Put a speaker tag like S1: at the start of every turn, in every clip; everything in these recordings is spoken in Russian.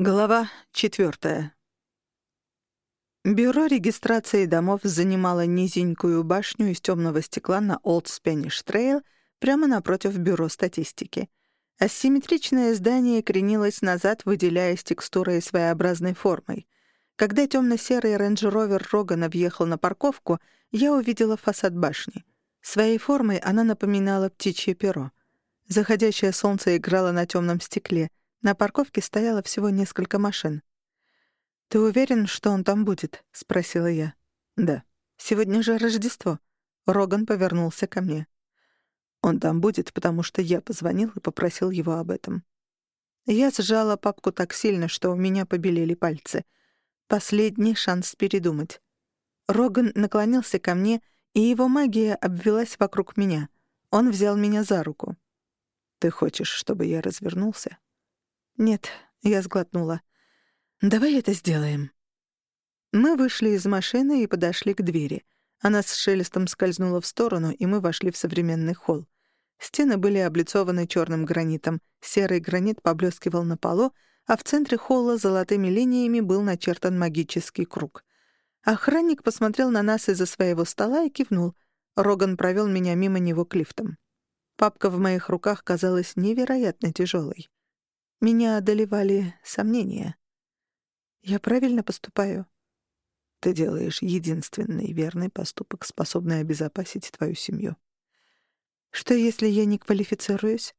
S1: Глава четвертая. Бюро регистрации домов занимало низенькую башню из темного стекла на Old Spanish Trail прямо напротив бюро статистики. Асимметричное здание кренилось назад, выделяясь текстурой своеобразной формой. Когда темно-серый Range Rover Рогана въехал на парковку, я увидела фасад башни. Своей формой она напоминала птичье перо. Заходящее солнце играло на темном стекле — на парковке стояло всего несколько машин. «Ты уверен, что он там будет?» — спросила я. «Да. Сегодня же Рождество». Роган повернулся ко мне. «Он там будет, потому что я позвонил и попросил его об этом». Я сжала папку так сильно, что у меня побелели пальцы. Последний шанс передумать. Роган наклонился ко мне, и его магия обвелась вокруг меня. Он взял меня за руку. «Ты хочешь, чтобы я развернулся?» «Нет», — я сглотнула. «Давай это сделаем». Мы вышли из машины и подошли к двери. Она с шелестом скользнула в сторону, и мы вошли в современный холл. Стены были облицованы черным гранитом, серый гранит поблескивал на полу, а в центре холла золотыми линиями был начертан магический круг. Охранник посмотрел на нас из-за своего стола и кивнул. Роган провел меня мимо него к лифтам. Папка в моих руках казалась невероятно тяжелой. Меня одолевали сомнения. Я правильно поступаю? Ты делаешь единственный верный поступок, способный обезопасить твою семью. Что, если я не квалифицируюсь?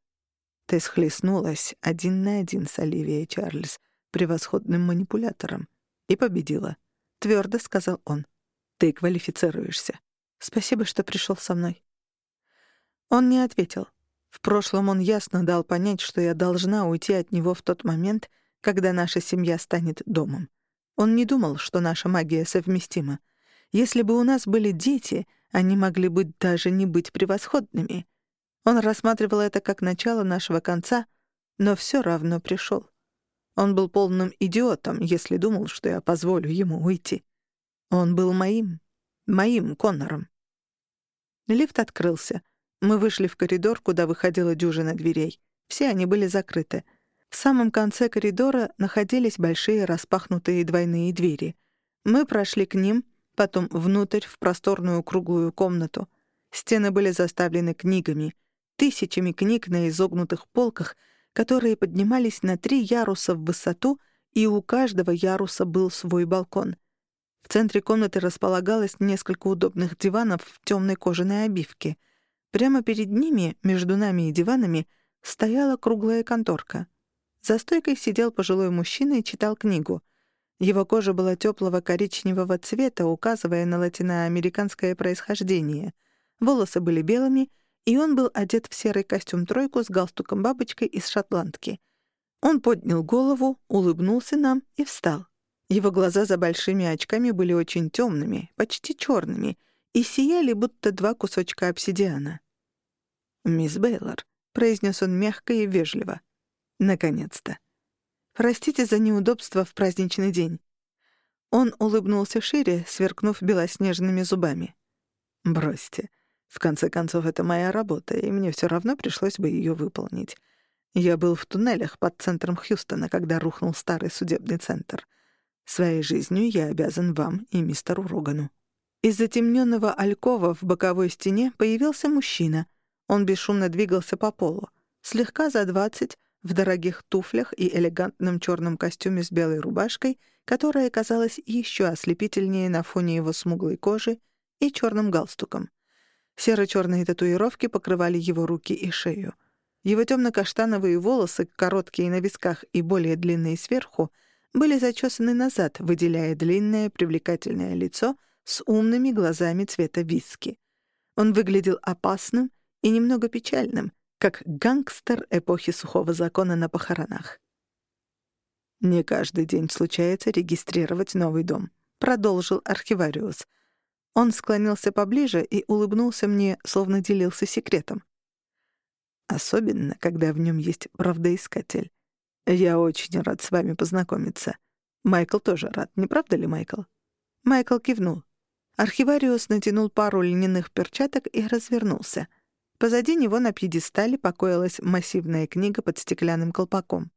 S1: Ты схлестнулась один на один с Оливией Чарльз, превосходным манипулятором, и победила. Твердо сказал он. Ты квалифицируешься. Спасибо, что пришел со мной. Он не ответил. В прошлом он ясно дал понять, что я должна уйти от него в тот момент, когда наша семья станет домом. Он не думал, что наша магия совместима. Если бы у нас были дети, они могли бы даже не быть превосходными. Он рассматривал это как начало нашего конца, но все равно пришел. Он был полным идиотом, если думал, что я позволю ему уйти. Он был моим, моим Коннором. Лифт открылся. Мы вышли в коридор, куда выходила дюжина дверей. Все они были закрыты. В самом конце коридора находились большие распахнутые двойные двери. Мы прошли к ним, потом внутрь, в просторную круглую комнату. Стены были заставлены книгами, тысячами книг на изогнутых полках, которые поднимались на три яруса в высоту, и у каждого яруса был свой балкон. В центре комнаты располагалось несколько удобных диванов в темной кожаной обивке — Прямо перед ними, между нами и диванами, стояла круглая конторка. За стойкой сидел пожилой мужчина и читал книгу. Его кожа была теплого коричневого цвета, указывая на латиноамериканское происхождение. Волосы были белыми, и он был одет в серый костюм-тройку с галстуком-бабочкой из шотландки. Он поднял голову, улыбнулся нам и встал. Его глаза за большими очками были очень темными, почти черными — и сияли, будто два кусочка обсидиана. «Мисс Бейлор», — произнес он мягко и вежливо. «Наконец-то. Простите за неудобство в праздничный день». Он улыбнулся шире, сверкнув белоснежными зубами. «Бросьте. В конце концов, это моя работа, и мне все равно пришлось бы ее выполнить. Я был в туннелях под центром Хьюстона, когда рухнул старый судебный центр. Своей жизнью я обязан вам и мистеру Рогану». Из затемненного алькова в боковой стене появился мужчина. Он бесшумно двигался по полу. Слегка за двадцать, в дорогих туфлях и элегантном черном костюме с белой рубашкой, которая казалась еще ослепительнее на фоне его смуглой кожи и черным галстуком. Серо-черные татуировки покрывали его руки и шею. Его темно-каштановые волосы, короткие на висках и более длинные сверху, были зачесаны назад, выделяя длинное привлекательное лицо — с умными глазами цвета виски. Он выглядел опасным и немного печальным, как гангстер эпохи сухого закона на похоронах. «Не каждый день случается регистрировать новый дом», — продолжил архивариус. Он склонился поближе и улыбнулся мне, словно делился секретом. «Особенно, когда в нем есть правдоискатель. Я очень рад с вами познакомиться. Майкл тоже рад, не правда ли, Майкл?» Майкл кивнул. Архивариус натянул пару льняных перчаток и развернулся. Позади него на пьедестале покоилась массивная книга под стеклянным колпаком.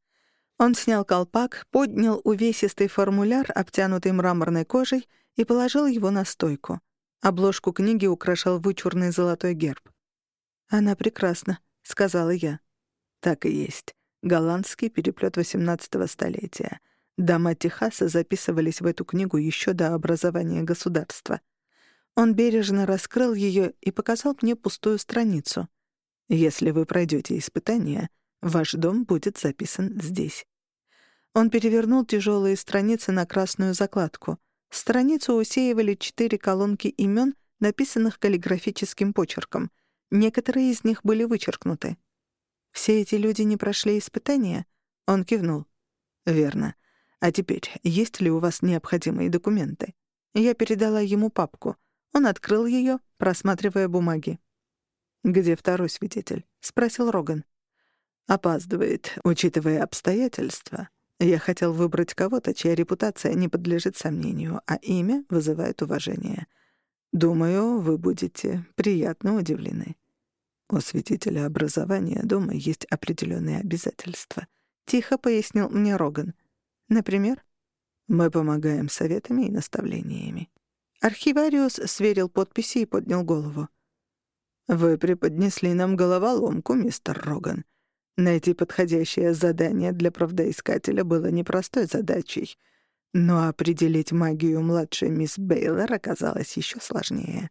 S1: Он снял колпак, поднял увесистый формуляр, обтянутый мраморной кожей, и положил его на стойку. Обложку книги украшал вычурный золотой герб. «Она прекрасна», — сказала я. «Так и есть. Голландский переплет XVIII столетия. Дома Техаса записывались в эту книгу еще до образования государства. Он бережно раскрыл ее и показал мне пустую страницу. «Если вы пройдете испытание, ваш дом будет записан здесь». Он перевернул тяжелые страницы на красную закладку. Страницу усеивали четыре колонки имен, написанных каллиграфическим почерком. Некоторые из них были вычеркнуты. «Все эти люди не прошли испытания?» Он кивнул. «Верно. А теперь, есть ли у вас необходимые документы?» Я передала ему папку. Он открыл ее, просматривая бумаги. «Где второй свидетель?» — спросил Роган. «Опаздывает, учитывая обстоятельства. Я хотел выбрать кого-то, чья репутация не подлежит сомнению, а имя вызывает уважение. Думаю, вы будете приятно удивлены. У свидетеля образования дома есть определенные обязательства. Тихо пояснил мне Роган. Например, мы помогаем советами и наставлениями. Архивариус сверил подписи и поднял голову. «Вы преподнесли нам головоломку, мистер Роган. Найти подходящее задание для правдоискателя было непростой задачей, но определить магию младшей мисс Бейлор оказалось еще сложнее.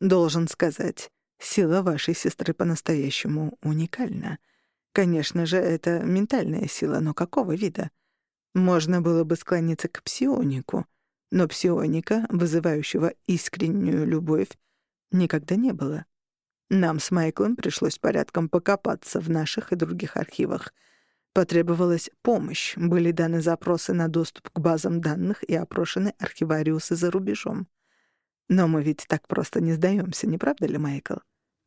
S1: Должен сказать, сила вашей сестры по-настоящему уникальна. Конечно же, это ментальная сила, но какого вида? Можно было бы склониться к псионику, но псионика, вызывающего искреннюю любовь, никогда не было. Нам с Майклом пришлось порядком покопаться в наших и других архивах. Потребовалась помощь, были даны запросы на доступ к базам данных и опрошены архивариусы за рубежом. Но мы ведь так просто не сдаемся, не правда ли, Майкл?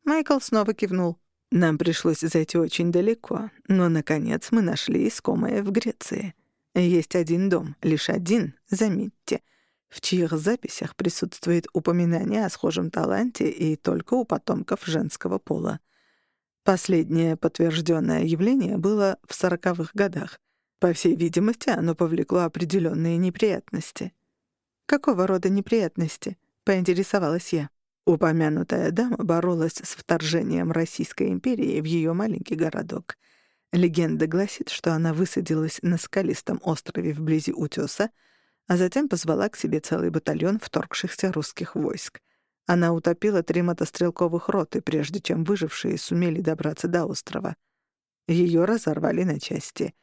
S1: Майкл снова кивнул. Нам пришлось зайти очень далеко, но, наконец, мы нашли искомое в Греции. Есть один дом, лишь один, заметьте — в чьих записях присутствует упоминание о схожем таланте и только у потомков женского пола. Последнее подтвержденное явление было в сороковых годах. По всей видимости, оно повлекло определенные неприятности. «Какого рода неприятности?» — поинтересовалась я. Упомянутая дама боролась с вторжением Российской империи в ее маленький городок. Легенда гласит, что она высадилась на скалистом острове вблизи утёса, а затем позвала к себе целый батальон вторгшихся русских войск. Она утопила три мотострелковых роты, прежде чем выжившие сумели добраться до острова. Ее разорвали на части.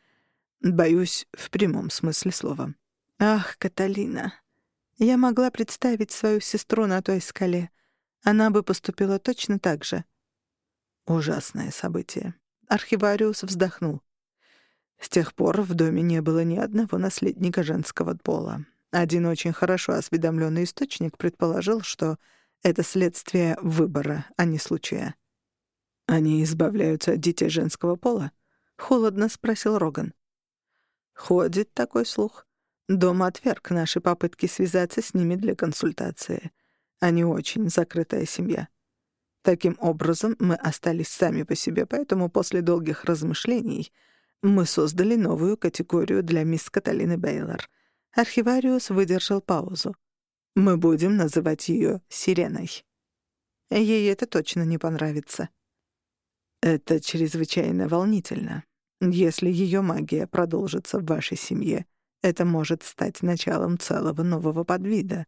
S1: Боюсь, в прямом смысле слова. Ах, Каталина. Я могла представить свою сестру на той скале. Она бы поступила точно так же. Ужасное событие. Архивариус вздохнул. С тех пор в доме не было ни одного наследника женского пола. Один очень хорошо осведомленный источник предположил, что это следствие выбора, а не случая. «Они избавляются от детей женского пола?» — холодно спросил Роган. «Ходит такой слух. Дом отверг наши попытки связаться с ними для консультации. Они очень закрытая семья. Таким образом, мы остались сами по себе, поэтому после долгих размышлений — мы создали новую категорию для мисс Каталины Бейлор. Архивариус выдержал паузу. Мы будем называть ее Сиреной. Ей это точно не понравится. Это чрезвычайно волнительно. Если ее магия продолжится в вашей семье, это может стать началом целого нового подвида.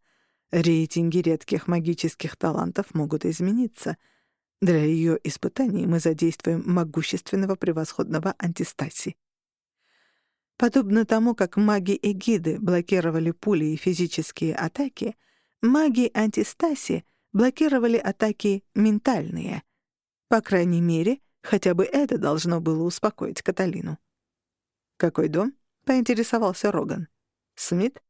S1: Рейтинги редких магических талантов могут измениться — для ее испытаний мы задействуем могущественного превосходного антистаси. Подобно тому, как маги Эгиды блокировали пули и физические атаки, маги антистаси блокировали атаки ментальные. По крайней мере, хотя бы это должно было успокоить Каталину. «Какой дом?» — поинтересовался Роган. «Смит?»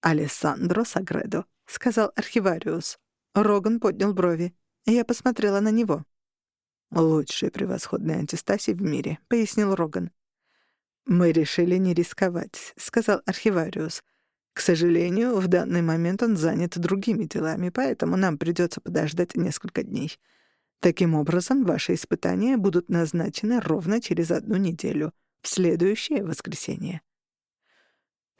S1: «Алессандро Сагредо», — сказал архивариус. Роган поднял брови. Я посмотрела на него. «Лучший превосходный антистасий в мире», — пояснил Роган. «Мы решили не рисковать», — сказал архивариус. «К сожалению, в данный момент он занят другими делами, поэтому нам придется подождать несколько дней. Таким образом, ваши испытания будут назначены ровно через одну неделю, в следующее воскресенье.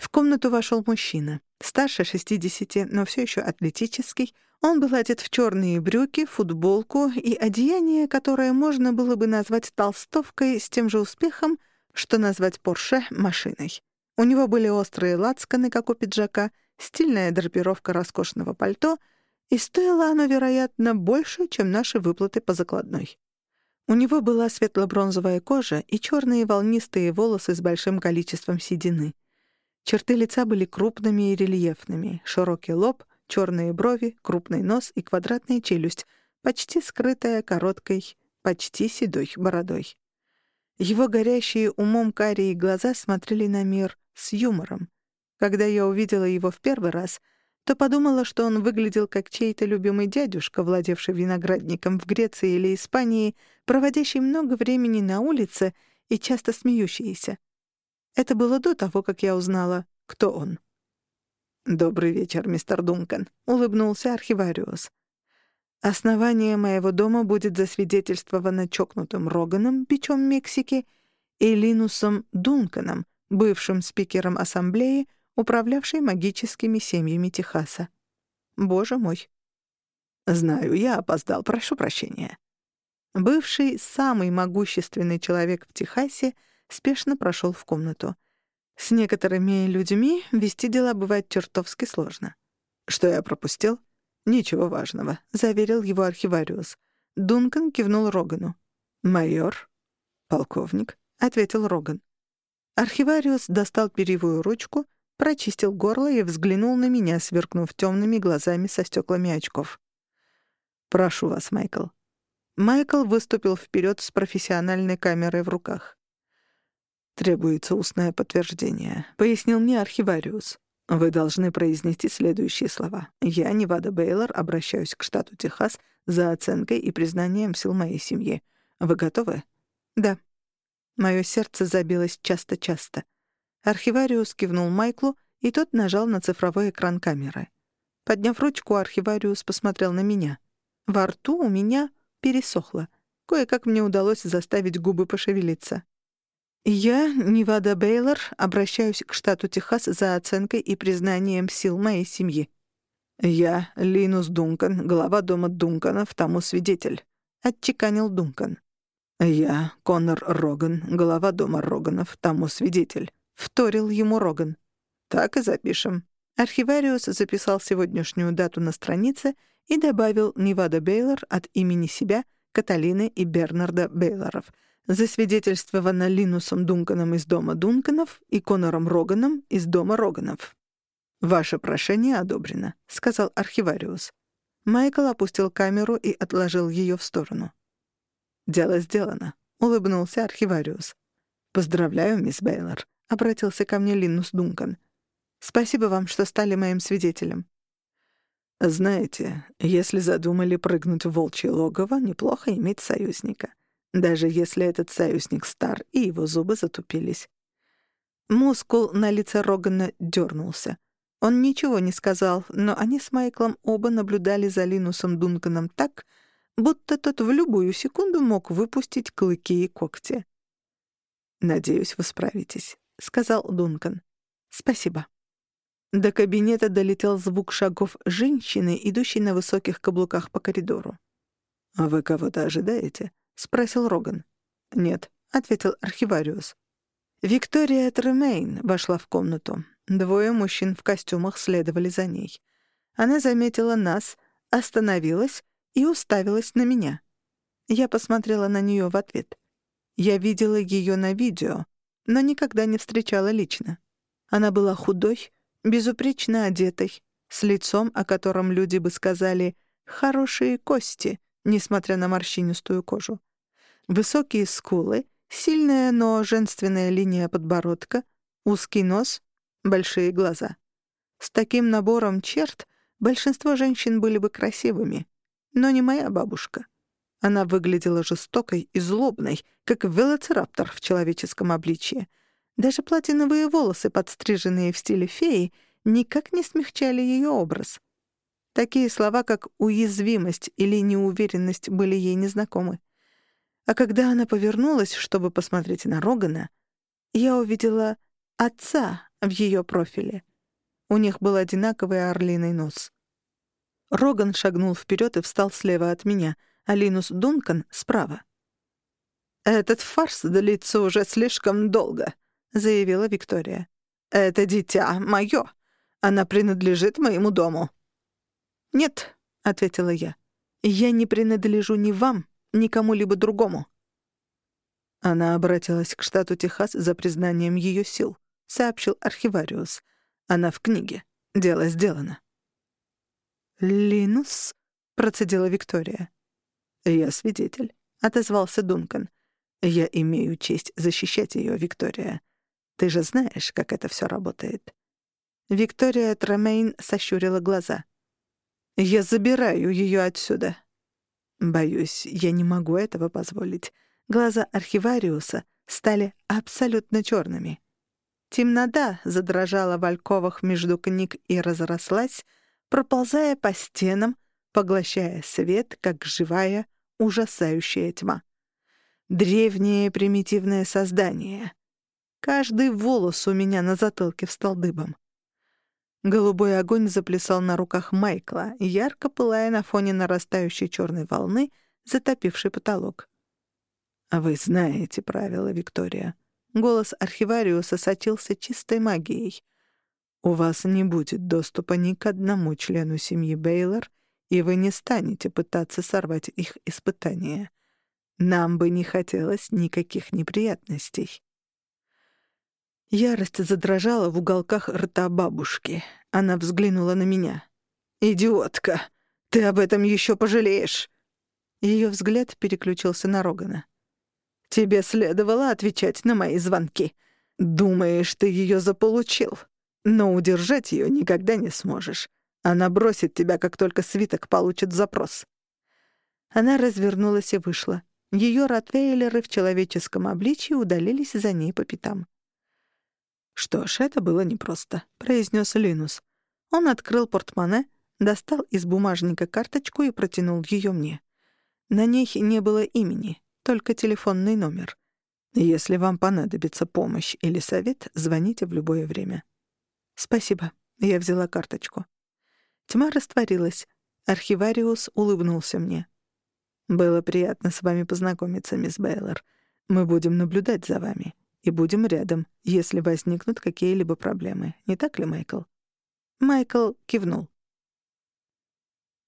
S1: В комнату вошел мужчина, старше 60, но все еще атлетический. Он был одет в черные брюки, футболку и одеяние, которое можно было бы назвать толстовкой с тем же успехом, что назвать Порше машиной. У него были острые лацканы, как у пиджака, стильная драпировка роскошного пальто, и стоило оно, вероятно, больше, чем наши выплаты по закладной. У него была светло-бронзовая кожа и черные волнистые волосы с большим количеством седины. Черты лица были крупными и рельефными, широкий лоб, черные брови, крупный нос и квадратная челюсть, почти скрытая короткой, почти седой бородой. Его горящие умом карие глаза смотрели на мир с юмором. Когда я увидела его в первый раз, то подумала, что он выглядел как чей-то любимый дядюшка, владевший виноградником в Греции или Испании, проводящий много времени на улице и часто смеющийся. Это было до того, как я узнала, кто он. «Добрый вечер, мистер Дункан», — улыбнулся архивариус. «Основание моего дома будет засвидетельствовано чокнутым Роганом, бичом Мексики, и Линусом Дунканом, бывшим спикером ассамблеи, управлявшей магическими семьями Техаса. Боже мой. Знаю, я опоздал, прошу прощения. Бывший самый могущественный человек в Техасе — спешно прошел в комнату. С некоторыми людьми вести дела бывает чертовски сложно. «Что я пропустил?» «Ничего важного», — заверил его архивариус. Дункан кивнул Рогану. «Майор?» «Полковник», — ответил Роган. Архивариус достал перьевую ручку, прочистил горло и взглянул на меня, сверкнув темными глазами со стеклами очков. «Прошу вас, Майкл». Майкл выступил вперед с профессиональной камерой в руках. «Требуется устное подтверждение», — пояснил мне архивариус. «Вы должны произнести следующие слова. Я, Невада Бейлор, обращаюсь к штату Техас за оценкой и признанием сил моей семьи. Вы готовы?» «Да». Моё сердце забилось часто-часто. Архивариус кивнул Майклу, и тот нажал на цифровой экран камеры. Подняв ручку, архивариус посмотрел на меня. Во рту у меня пересохло. Кое-как мне удалось заставить губы пошевелиться. Я, Невада Бейлор, обращаюсь к штату Техас за оценкой и признанием сил моей семьи. Я, Линус Дункан, глава дома Дунканов, тому свидетель, отчеканил Дункан. Я, Коннор Роган, глава дома Роганов, тому свидетель, вторил ему Роган. Так и запишем. Архивариус записал сегодняшнюю дату на странице и добавил Невада Бейлор от имени себя, Каталины и Бернарда Бейлоров — засвидетельствовано Линусом Дунканом из дома Дунканов и Конором Роганом из дома Роганов. «Ваше прошение одобрено», — сказал архивариус. Майкл опустил камеру и отложил ее в сторону. «Дело сделано», — улыбнулся архивариус. «Поздравляю, мисс Бейлор», — обратился ко мне Линус Дункан. «Спасибо вам, что стали моим свидетелем». «Знаете, если задумали прыгнуть в волчье логово, неплохо иметь союзника даже если этот союзник стар и его зубы затупились. Мускул на лице Рогана дернулся. Он ничего не сказал, но они с Майклом оба наблюдали за Линусом Дунканом так, будто тот в любую секунду мог выпустить клыки и когти. «Надеюсь, вы справитесь», — сказал Дункан. «Спасибо». До кабинета долетел звук шагов женщины, идущей на высоких каблуках по коридору. «А вы кого-то ожидаете?» — спросил Роган. «Нет», — ответил архивариус. Виктория Тремейн вошла в комнату. Двое мужчин в костюмах следовали за ней. Она заметила нас, остановилась и уставилась на меня. Я посмотрела на нее в ответ. Я видела ее на видео, но никогда не встречала лично. Она была худой, безупречно одетой, с лицом, о котором люди бы сказали «хорошие кости», несмотря на морщинистую кожу. Высокие скулы, сильная, но женственная линия подбородка, узкий нос, большие глаза. С таким набором черт большинство женщин были бы красивыми, но не моя бабушка. Она выглядела жестокой и злобной, как велоцираптор в человеческом обличье. Даже платиновые волосы, подстриженные в стиле феи, никак не смягчали ее образ — Такие слова, как «уязвимость» или «неуверенность» были ей незнакомы. А когда она повернулась, чтобы посмотреть на Рогана, я увидела отца в ее профиле. У них был одинаковый орлиный нос. Роган шагнул вперед и встал слева от меня, а Линус Дункан — справа. «Этот фарс длится уже слишком долго», — заявила Виктория. «Это дитя мое. Она принадлежит моему дому». «Нет», — ответила я. «Я не принадлежу ни вам, ни кому-либо другому». Она обратилась к штату Техас за признанием ее сил, сообщил архивариус. Она в книге. Дело сделано. «Линус?» — процедила Виктория. «Я свидетель», — отозвался Дункан. «Я имею честь защищать ее, Виктория. Ты же знаешь, как это все работает». Виктория Тромейн сощурила глаза. «Я забираю ее отсюда». «Боюсь, я не могу этого позволить. Глаза архивариуса стали абсолютно черными. Темнота задрожала в альковах между книг и разрослась, проползая по стенам, поглощая свет, как живая, ужасающая тьма. Древнее примитивное создание. Каждый волос у меня на затылке встал дыбом. Голубой огонь заплясал на руках Майкла, ярко пылая на фоне нарастающей черной волны, затопившей потолок. А «Вы знаете правила, Виктория». Голос архивариуса сочился чистой магией. «У вас не будет доступа ни к одному члену семьи Бейлор, и вы не станете пытаться сорвать их испытания. Нам бы не хотелось никаких неприятностей». Ярость задрожала в уголках рта бабушки. Она взглянула на меня. «Идиотка! Ты об этом еще пожалеешь!» Ее взгляд переключился на Рогана. Тебе следовало отвечать на мои звонки. Думаешь, ты ее заполучил. Но удержать ее никогда не сможешь. Она бросит тебя, как только свиток получит запрос». Она развернулась и вышла. Ее ротвейлеры в человеческом обличье удалились за ней по пятам. «Что ж, это было непросто», — произнес Линус. Он открыл портмоне, достал из бумажника карточку и протянул ее мне. На ней не было имени только телефонный номер. Если вам понадобится помощь или совет, звоните в любое время. Спасибо. Я взяла карточку. Тьма растворилась. Архивариус улыбнулся мне. Было приятно с вами познакомиться, мисс Бейлор. Мы будем наблюдать за вами и будем рядом, если возникнут какие-либо проблемы. Не так ли, Майкл? Майкл кивнул.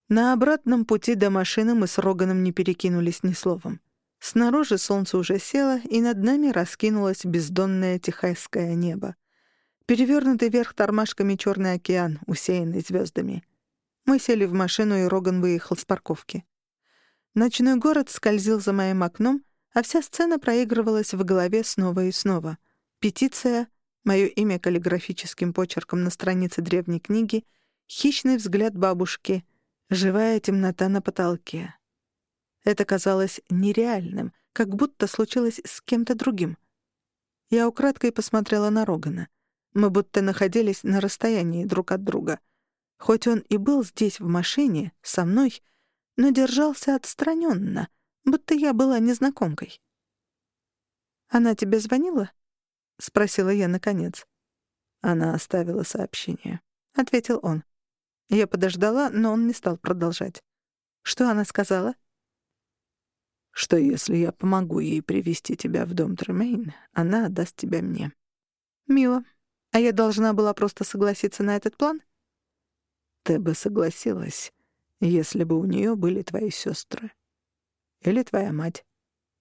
S1: На обратном пути до машины мы с Роганом не перекинулись ни словом. Снаружи солнце уже село, и над нами раскинулось бездонное техасское небо. Перевернутый вверх тормашками Черный океан, усеянный звездами. Мы сели в машину, и Роган выехал с парковки. Ночной город скользил за моим окном, а вся сцена проигрывалась в голове снова и снова. Петиция, мое имя каллиграфическим почерком на странице древней книги, хищный взгляд бабушки, живая темнота на потолке. Это казалось нереальным, как будто случилось с кем-то другим. Я украдкой посмотрела на Рогана. Мы будто находились на расстоянии друг от друга. Хоть он и был здесь в машине, со мной, но держался отстраненно, будто я была незнакомкой. «Она тебе звонила?» — спросила я наконец. Она оставила сообщение. Ответил он. Я подождала, но он не стал продолжать. Что она сказала? что если я помогу ей привести тебя в дом Тремейн, она отдаст тебя мне. Мило. А я должна была просто согласиться на этот план? Ты бы согласилась, если бы у нее были твои сестры. Или твоя мать.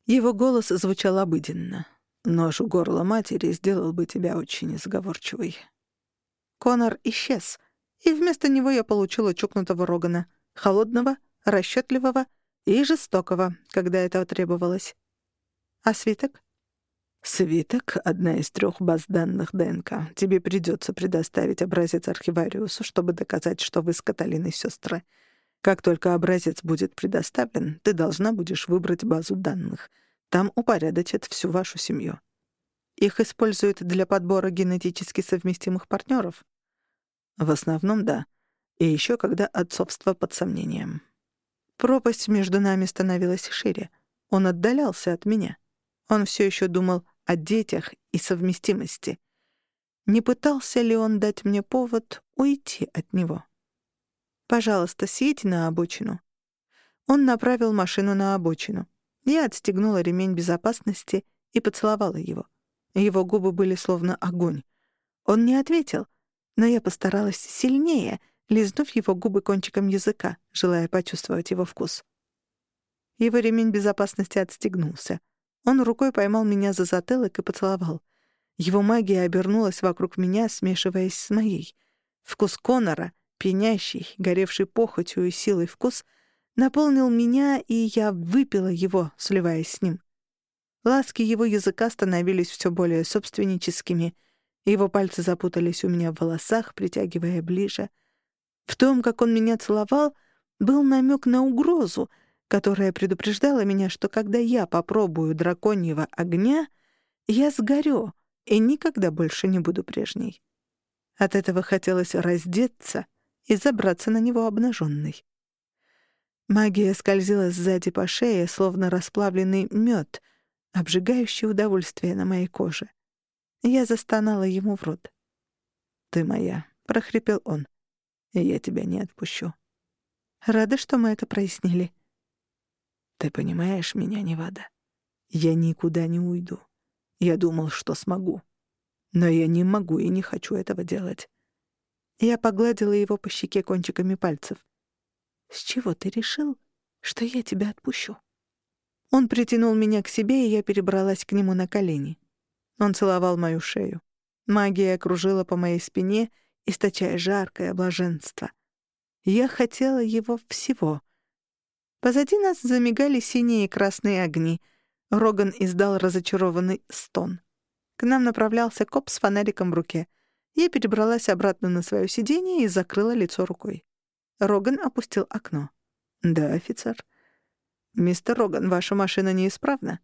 S1: Его голос звучал обыденно. Нож у горла матери сделал бы тебя очень изговорчивой. Конор исчез, и вместо него я получила чокнутого Рогана, холодного, расчетливого и жестокого, когда этого требовалось. А свиток? Свиток — одна из трех баз данных ДНК. Тебе придется предоставить образец архивариусу, чтобы доказать, что вы с Каталиной сестры. Как только образец будет предоставлен, ты должна будешь выбрать базу данных. Там упорядочат всю вашу семью. Их используют для подбора генетически совместимых партнеров? В основном, да. И еще когда отцовство под сомнением. Пропасть между нами становилась шире. Он отдалялся от меня. Он все еще думал о детях и совместимости. Не пытался ли он дать мне повод уйти от него? «Пожалуйста, съедьте на обочину». Он направил машину на обочину. Я отстегнула ремень безопасности и поцеловала его. Его губы были словно огонь. Он не ответил, но я постаралась сильнее, лизнув его губы кончиком языка, желая почувствовать его вкус. Его ремень безопасности отстегнулся. Он рукой поймал меня за затылок и поцеловал. Его магия обернулась вокруг меня, смешиваясь с моей. Вкус Конора, пенящий, горевший похотью и силой вкус, наполнил меня, и я выпила его, сливаясь с ним. Ласки его языка становились все более собственническими, его пальцы запутались у меня в волосах, притягивая ближе. В том, как он меня целовал, был намек на угрозу, которая предупреждала меня, что когда я попробую драконьего огня, я сгорю и никогда больше не буду прежней. От этого хотелось раздеться и забраться на него обнаженной. Магия скользила сзади по шее, словно расплавленный мед — обжигающее удовольствие на моей коже. Я застонала ему в рот. «Ты моя», — прохрипел он, — «и я тебя не отпущу». Рада, что мы это прояснили. «Ты понимаешь меня, Невада? Я никуда не уйду. Я думал, что смогу. Но я не могу и не хочу этого делать». Я погладила его по щеке кончиками пальцев. «С чего ты решил, что я тебя отпущу?» Он притянул меня к себе, и я перебралась к нему на колени. Он целовал мою шею. Магия окружила по моей спине, источая жаркое блаженство. Я хотела его всего. Позади нас замигали синие и красные огни. Роган издал разочарованный стон. К нам направлялся коп с фонариком в руке. Я перебралась обратно на свое сиденье и закрыла лицо рукой. Роган опустил окно. «Да, офицер». «Мистер Роган, ваша машина неисправна?»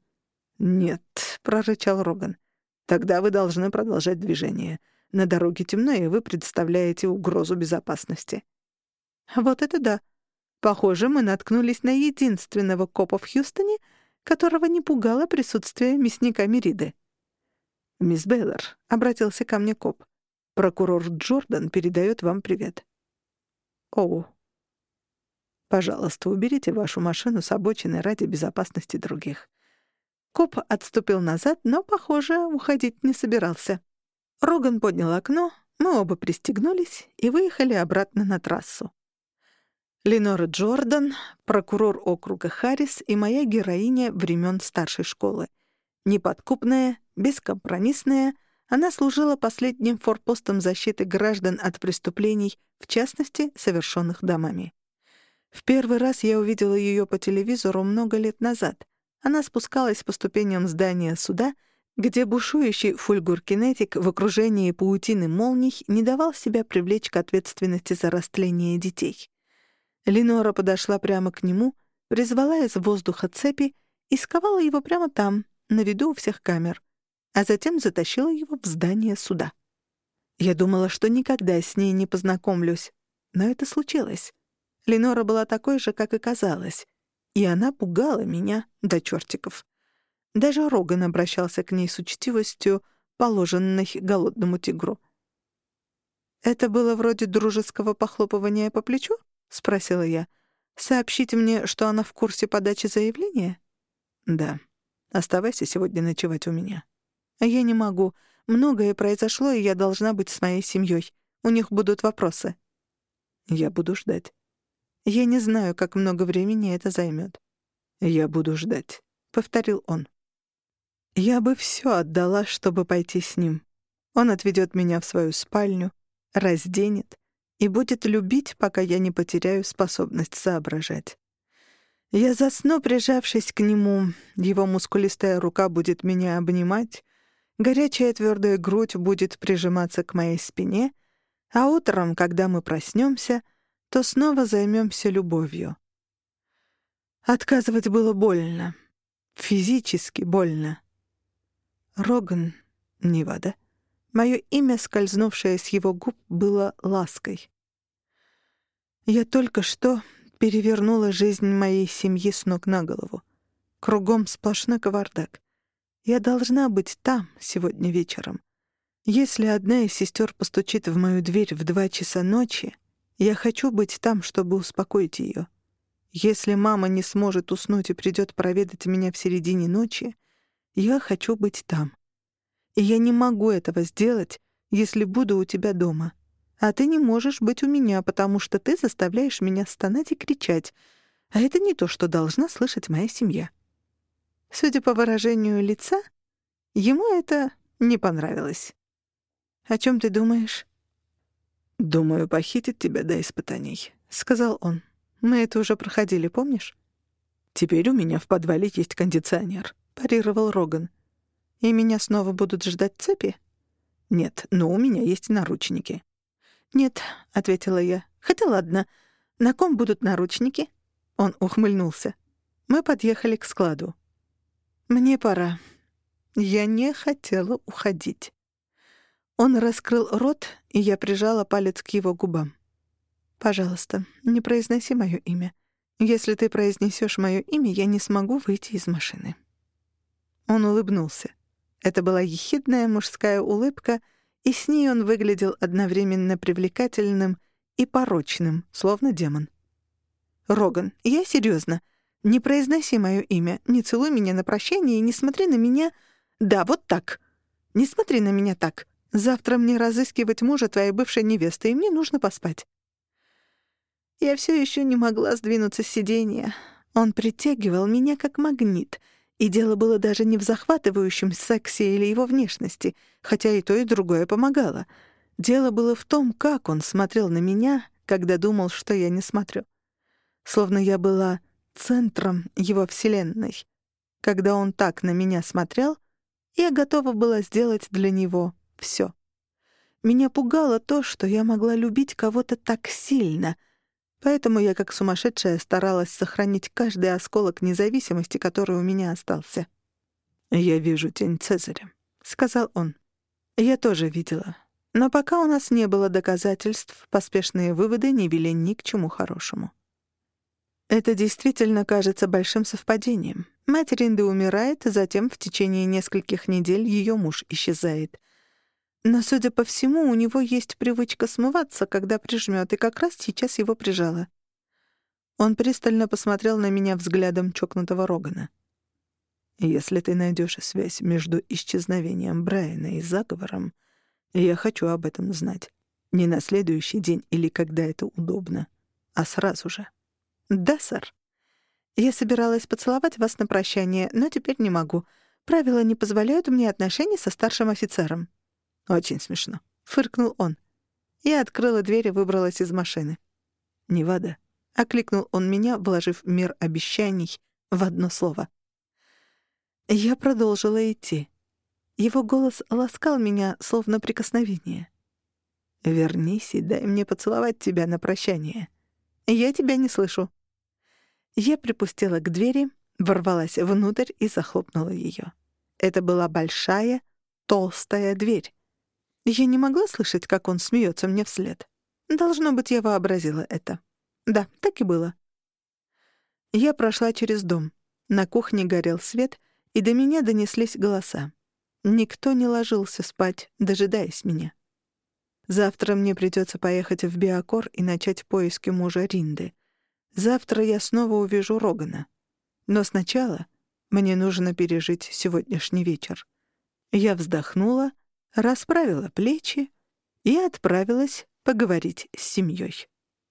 S1: «Нет», — прорычал Роган. «Тогда вы должны продолжать движение. На дороге темно, и вы представляете угрозу безопасности». «Вот это да. Похоже, мы наткнулись на единственного копа в Хьюстоне, которого не пугало присутствие мясника Мериды». «Мисс Бейлор», — обратился ко мне коп, — «прокурор Джордан передает вам привет». «Оу, Пожалуйста, уберите вашу машину с обочины ради безопасности других». Коп отступил назад, но, похоже, уходить не собирался. Роган поднял окно, мы оба пристегнулись и выехали обратно на трассу. Ленора Джордан, прокурор округа Харрис и моя героиня времен старшей школы. Неподкупная, бескомпромиссная, она служила последним форпостом защиты граждан от преступлений, в частности, совершенных домами. В первый раз я увидела ее по телевизору много лет назад. Она спускалась по ступеням здания суда, где бушующий фульгур-кинетик в окружении паутины молний не давал себя привлечь к ответственности за растление детей. Ленора подошла прямо к нему, призвала из воздуха цепи и сковала его прямо там, на виду у всех камер, а затем затащила его в здание суда. Я думала, что никогда с ней не познакомлюсь, но это случилось. Ленора была такой же, как и казалось, и она пугала меня до чертиков. Даже Роган обращался к ней с учтивостью, положенной голодному тигру. «Это было вроде дружеского похлопывания по плечу?» — спросила я. «Сообщите мне, что она в курсе подачи заявления?» «Да. Оставайся сегодня ночевать у меня». «Я не могу. Многое произошло, и я должна быть с моей семьей. У них будут вопросы». «Я буду ждать». Я не знаю, как много времени это займет. «Я буду ждать», — повторил он. Я бы все отдала, чтобы пойти с ним. Он отведет меня в свою спальню, разденет и будет любить, пока я не потеряю способность соображать. Я засну, прижавшись к нему, его мускулистая рука будет меня обнимать, горячая твердая грудь будет прижиматься к моей спине, а утром, когда мы проснемся — то снова займемся любовью. Отказывать было больно. Физически больно. Роган, Невада. Мое имя, скользнувшее с его губ, было лаской. Я только что перевернула жизнь моей семьи с ног на голову. Кругом сплошной кавардак. Я должна быть там сегодня вечером. Если одна из сестер постучит в мою дверь в два часа ночи, я хочу быть там, чтобы успокоить ее. Если мама не сможет уснуть и придет проведать меня в середине ночи, я хочу быть там. И я не могу этого сделать, если буду у тебя дома. А ты не можешь быть у меня, потому что ты заставляешь меня стонать и кричать. А это не то, что должна слышать моя семья. Судя по выражению лица, ему это не понравилось. «О чем ты думаешь?»
S2: «Думаю, похитить тебя до испытаний», — сказал он.
S1: «Мы это уже проходили, помнишь?»
S2: «Теперь у меня в подвале есть кондиционер», — парировал Роган.
S1: «И меня снова будут ждать цепи?»
S2: «Нет, но у меня есть наручники».
S1: «Нет», — ответила я. «Хотя ладно. На ком будут наручники?» Он ухмыльнулся. Мы подъехали к складу. «Мне пора. Я не хотела уходить». Он раскрыл рот, и я прижала палец к его губам. «Пожалуйста, не произноси моё имя. Если ты произнесёшь моё имя, я не смогу выйти из машины». Он улыбнулся. Это была ехидная мужская улыбка — и с ней он выглядел одновременно привлекательным и порочным, словно демон. «Роган, я серьезно. Не произноси мое имя, не целуй меня на прощание и не смотри на меня... Да, вот так. Не смотри на меня так. Завтра мне разыскивать мужа твоей бывшей невесты, и мне нужно поспать». Я все еще не могла сдвинуться с сиденья. Он притягивал меня как магнит — и дело было даже не в захватывающем сексе или его внешности, хотя и то, и другое помогало. Дело было в том, как он смотрел на меня, когда думал, что я не смотрю. Словно я была центром его вселенной. Когда он так на меня смотрел, я готова была сделать для него всё. Меня пугало то, что я могла любить кого-то так сильно — Поэтому я как сумасшедшая старалась сохранить каждый осколок независимости, который у меня остался.
S2: «Я вижу тень Цезаря», — сказал он.
S1: «Я тоже видела. Но пока у нас не было доказательств, поспешные выводы не вели ни к чему хорошему». Это действительно кажется большим совпадением. Мать Ринды умирает, затем в течение нескольких недель ее муж исчезает. Но, судя по всему, у него есть привычка смываться, когда прижмёт, и как раз сейчас его прижала. Он пристально посмотрел на меня взглядом чокнутого Рогана.
S2: «Если ты найдёшь связь между исчезновением Брайана и заговором, я хочу об этом знать. Не на следующий день или когда это удобно, а сразу же».
S1: «Да, сэр. Я собиралась поцеловать вас на прощание, но теперь не могу. Правила не позволяют мне отношений со старшим офицером».
S2: «Очень смешно», —
S1: фыркнул он. Я открыла дверь и выбралась из машины.
S2: «Невада», — окликнул он меня, вложив мир обещаний в одно слово.
S1: Я продолжила идти. Его голос ласкал меня, словно прикосновение.
S2: «Вернись и дай мне поцеловать тебя на прощание».
S1: «Я тебя не слышу». Я припустила к двери, ворвалась внутрь и захлопнула ее. Это была большая, толстая дверь. Я не могла слышать, как он смеется мне вслед. Должно быть, я вообразила это. Да, так и было. Я прошла через дом. На кухне горел свет, и до меня донеслись голоса. Никто не ложился спать, дожидаясь меня. Завтра мне придется поехать в Биокор и начать поиски мужа Ринды. Завтра я снова увижу Рогана. Но сначала мне нужно пережить сегодняшний вечер. Я вздохнула расправила плечи и отправилась поговорить с семьей.